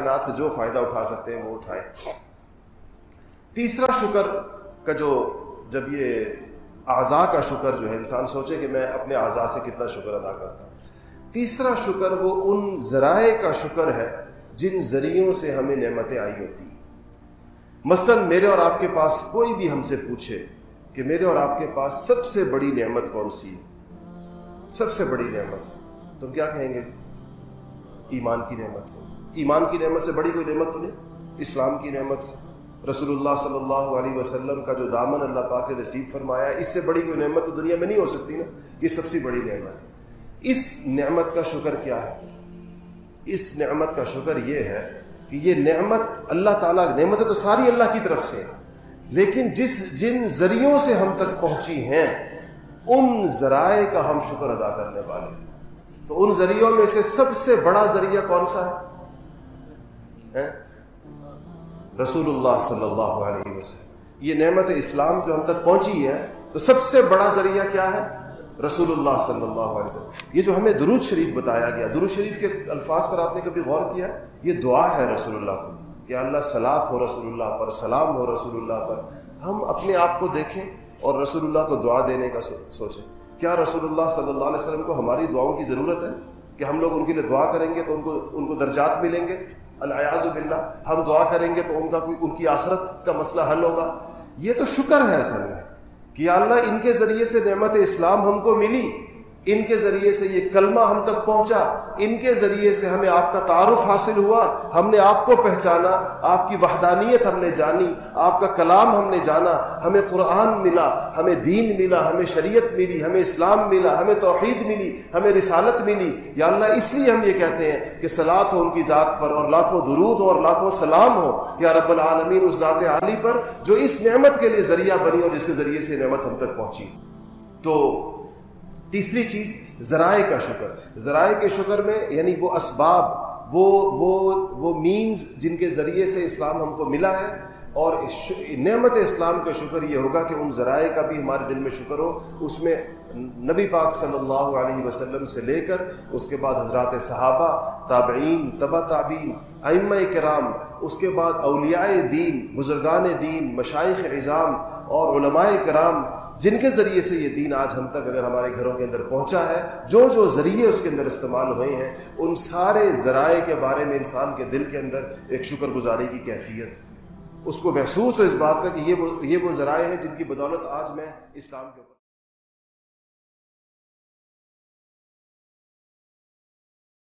کائنات سے جو فائدہ اٹھا سکتے ہیں وہ اٹھائیں۔ تیسرا شکر کا جو جب یہ اعضاء کا شکر جو ہے، انسان سوچے کہ میں اپنے اعضاء سے کتنا شکر ادا کرتا ہوں۔ تیسرا شکر وہ ان ذرائع کا شکر ہے جن ذریعوں سے ہمیں نعمتیں آئی ہوتی مثلا میرے اور آپ کے پاس کوئی بھی ہم سے پوچھے کہ میرے اور آپ کے پاس سب سے بڑی نعمت کون سی ہے؟ سب سے بڑی نعمت۔ تم کیا کہیں گے؟ جی ایمان کی نعمت ایمان کی نعمت سے بڑی کوئی نعمت تو نہیں، اسلام کی نعمت سے۔ رسول اللہ صلی اللہ علیہ وسلم کا جو دامن اللہ پاک نے نصیب فرمایا، اس سے بڑی کوئی نعمت تو دنیا میں نہیں ہو سکتی نا۔ یہ سب سے بڑی نعمت ہے۔ اس نعمت کا شکر کیا ہے؟ اس نعمت کا شکر یہ ہے کہ یہ نعمت اللہ تعالیٰ، نعمتیں تو ساری اللہ کی طرف سے لیکن جس، جن ذریعوں سے ہم تک پہنچی ہیں، ان ذرائع کا ہم شکر ادا کرنے والے تو ان ذریعوں میں سے سب سے بڑا ذریعہ کون سا ہے؟ رسول اللہ صلی اللہ علیہ وسلم۔ یہ نعمت اسلام جو ہم تک پہنچی ہے، تو سب سے بڑا ذریعہ کیا ہے؟ رسول اللہ صلی اللہ علیہ وسلم۔ یہ جو ہمیں درود شریف بتایا گیا، درود شریف کے الفاظ پر آپ نے کبھی غور کیا یہ دعا ہے رسول اللہ کو کہ اللہ سلاد ہو رسول اللہ پر، سلام ہو رسول اللہ پر۔ ہم اپنے آپ کو دیکھیں اور رسول اللہ کو دعا دینے کا سوچیں۔ کیا رسول اللہ صلی اللہ علیہ وسلم کو ہماری دعاؤں کی ضرورت ہے کہ ہم لوگ ان کے لیے دعا کریں گے تو ان کو ان کو درجات ملیں گے؟ الیاز باللہ، ہم دعا کریں گے تو ان کا کوئی ان کی آخرت کا مسئلہ حل ہوگا؟ یہ تو شکر ہے اصل میں کہ اللہ ان کے ذریعے سے نعمت اسلام ہم کو ملی ان کے ذریعے سے یہ کلمہ ہم تک پہنچا، ان کے ذریعے سے ہمیں آپ کا تعارف حاصل ہوا، ہم نے آپ کو پہچانا، آپ کی وحدانیت ہم نے جانی، آپ کا کلام ہم نے جانا، ہمیں قرآن ملا، ہمیں دین ملا، ہمیں شریعت ملی، ہمیں اسلام ملا، ہمیں توحید ملی، ہمیں رسالت ملی۔ یا اللہ، اس لیے ہم یہ کہتے ہیں کہ سلاد ہو ان کی ذات پر اور لاکھوں درود ہو اور لاکھوں سلام ہو۔ یا رب العالمین، اس ذات عالی پر جو اس نعمت کے لیے ذریعہ بنی اور جس کے ذریعے سے نعمت ہم تک پہنچی۔ تو تیسری چیز ذرائع کا شکر۔ ذرائع کے شکر میں یعنی وہ اسباب، وہ وہ وہ مینز جن کے ذریعے سے اسلام ہم کو ملا ہے۔ اور نعمت اسلام کا شکر یہ ہوگا کہ ان ذرائع کا بھی ہمارے دل میں شکر ہو۔ اس میں نبی پاک صلی اللہ علیہ وسلم سے لے کر اس کے بعد حضرات صحابہ، تابعین تبا تابعین، ائمہ کرام، اس کے بعد اولیاء دین، بزرگان دین مشائق اظام اور علماء کرام، جن کے ذریعے سے یہ دین آج ہم تک اگر ہمارے گھروں کے اندر پہنچا ہے، جو جو ذریعے اس کے اندر استعمال ہوئے ہیں، ان سارے ذرائع کے بارے میں انسان کے دل کے اندر ایک شکر گزاری کی کیفیت۔ اس کو محسوس ہو اس بات کا کہ یہ وہ یہ وہ ذرائع ہیں جن کی بدولت آج میں اسلام کے اوپر